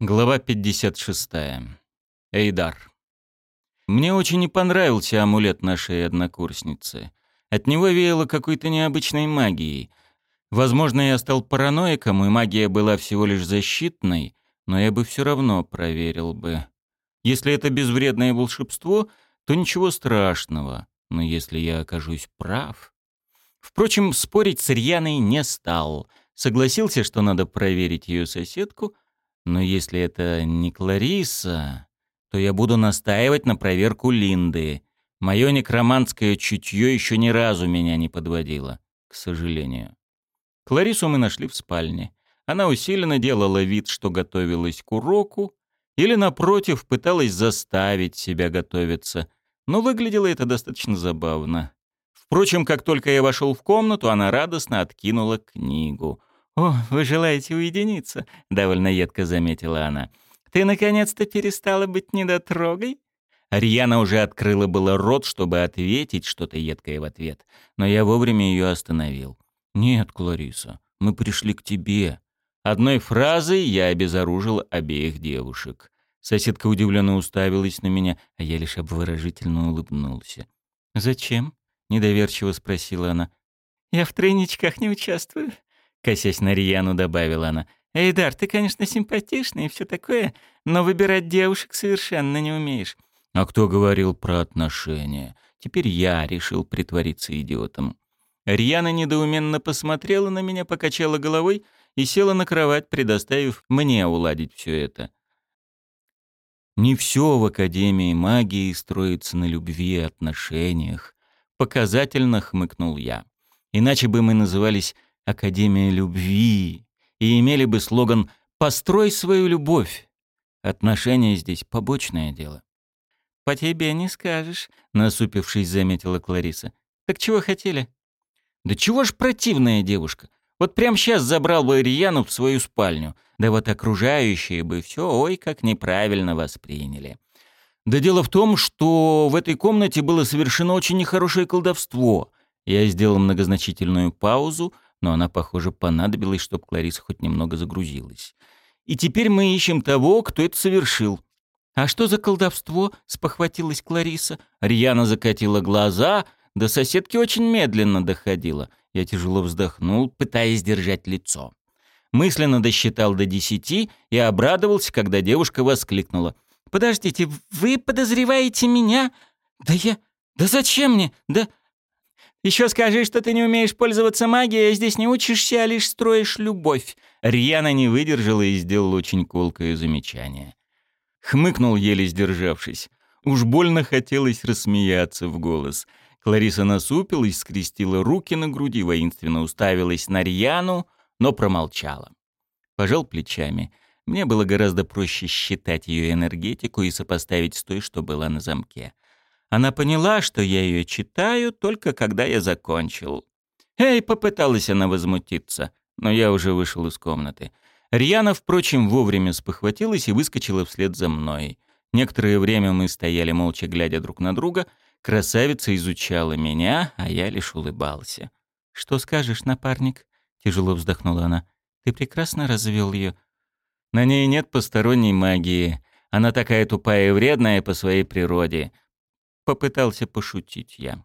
Глава 56. Эйдар. Мне очень не понравился амулет нашей однокурсницы. От него веяло какой-то необычной магией. Возможно, я стал параноиком, и магия была всего лишь защитной, но я бы все равно проверил бы. Если это безвредное волшебство, то ничего страшного. Но если я окажусь прав... Впрочем, спорить с Рьяной не стал. Согласился, что надо проверить ее соседку — но если это не Клариса, то я буду настаивать на проверку Линды. Мое некроманское чутье еще ни разу меня не подводило, к сожалению. Кларису мы нашли в спальне. Она усиленно делала вид, что готовилась к уроку, или, напротив, пыталась заставить себя готовиться, но выглядело это достаточно забавно. Впрочем, как только я вошел в комнату, она радостно откинула книгу. «О, вы желаете уединиться?» — довольно едко заметила она. «Ты наконец-то перестала быть недотрогой?» Рьяна уже открыла было рот, чтобы ответить что-то едкое в ответ, но я вовремя ее остановил. «Нет, Клариса, мы пришли к тебе». Одной фразой я обезоружил обеих девушек. Соседка удивленно уставилась на меня, а я лишь обворожительно улыбнулся. «Зачем?» — недоверчиво спросила она. «Я в тройничках не участвую. Косясь на Рияну, добавила она. «Эйдар, ты, конечно, симпатичный и все такое, но выбирать девушек совершенно не умеешь». «А кто говорил про отношения? Теперь я решил притвориться идиотом». Рьяна недоуменно посмотрела на меня, покачала головой и села на кровать, предоставив мне уладить все это. Не все в Академии магии строится на любви и отношениях. Показательно хмыкнул я. Иначе бы мы назывались Академия любви и имели бы слоган «Построй свою любовь». Отношения здесь побочное дело. «По тебе не скажешь», — насупившись, заметила Клариса. «Так чего хотели?» «Да чего ж противная девушка. Вот прямо сейчас забрал бы Рьяну в свою спальню. Да вот окружающие бы все ой как неправильно восприняли». Да дело в том, что в этой комнате было совершено очень нехорошее колдовство. Я сделал многозначительную паузу, но она, похоже, понадобилась, чтобы Клариса хоть немного загрузилась. И теперь мы ищем того, кто это совершил. «А что за колдовство?» — спохватилась Клариса. Рьяна закатила глаза, до соседки очень медленно доходила. Я тяжело вздохнул, пытаясь держать лицо. Мысленно досчитал до десяти и обрадовался, когда девушка воскликнула. «Подождите, вы подозреваете меня? Да я... Да зачем мне? Да... Еще скажи, что ты не умеешь пользоваться магией, а здесь не учишься, а лишь строишь любовь». Рьяна не выдержала и сделала очень колкое замечание. Хмыкнул, еле сдержавшись. Уж больно хотелось рассмеяться в голос. Клариса насупилась, скрестила руки на груди, воинственно уставилась на Рьяну, но промолчала. Пожал плечами. Мне было гораздо проще считать ее энергетику и сопоставить с той, что была на замке. Она поняла, что я ее читаю, только когда я закончил. «Эй!» — попыталась она возмутиться, но я уже вышел из комнаты. Рьяна, впрочем, вовремя спохватилась и выскочила вслед за мной. Некоторое время мы стояли молча, глядя друг на друга. Красавица изучала меня, а я лишь улыбался. «Что скажешь, напарник?» — тяжело вздохнула она. «Ты прекрасно развел ее. На ней нет посторонней магии. Она такая тупая и вредная по своей природе. Попытался пошутить я.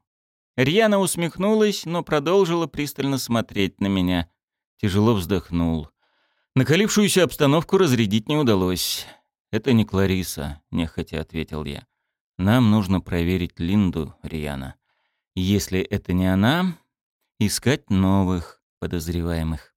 Рьяна усмехнулась, но продолжила пристально смотреть на меня. Тяжело вздохнул. Накалившуюся обстановку разрядить не удалось. «Это не Клариса», — нехотя ответил я. «Нам нужно проверить Линду, Рьяна. Если это не она, искать новых подозреваемых».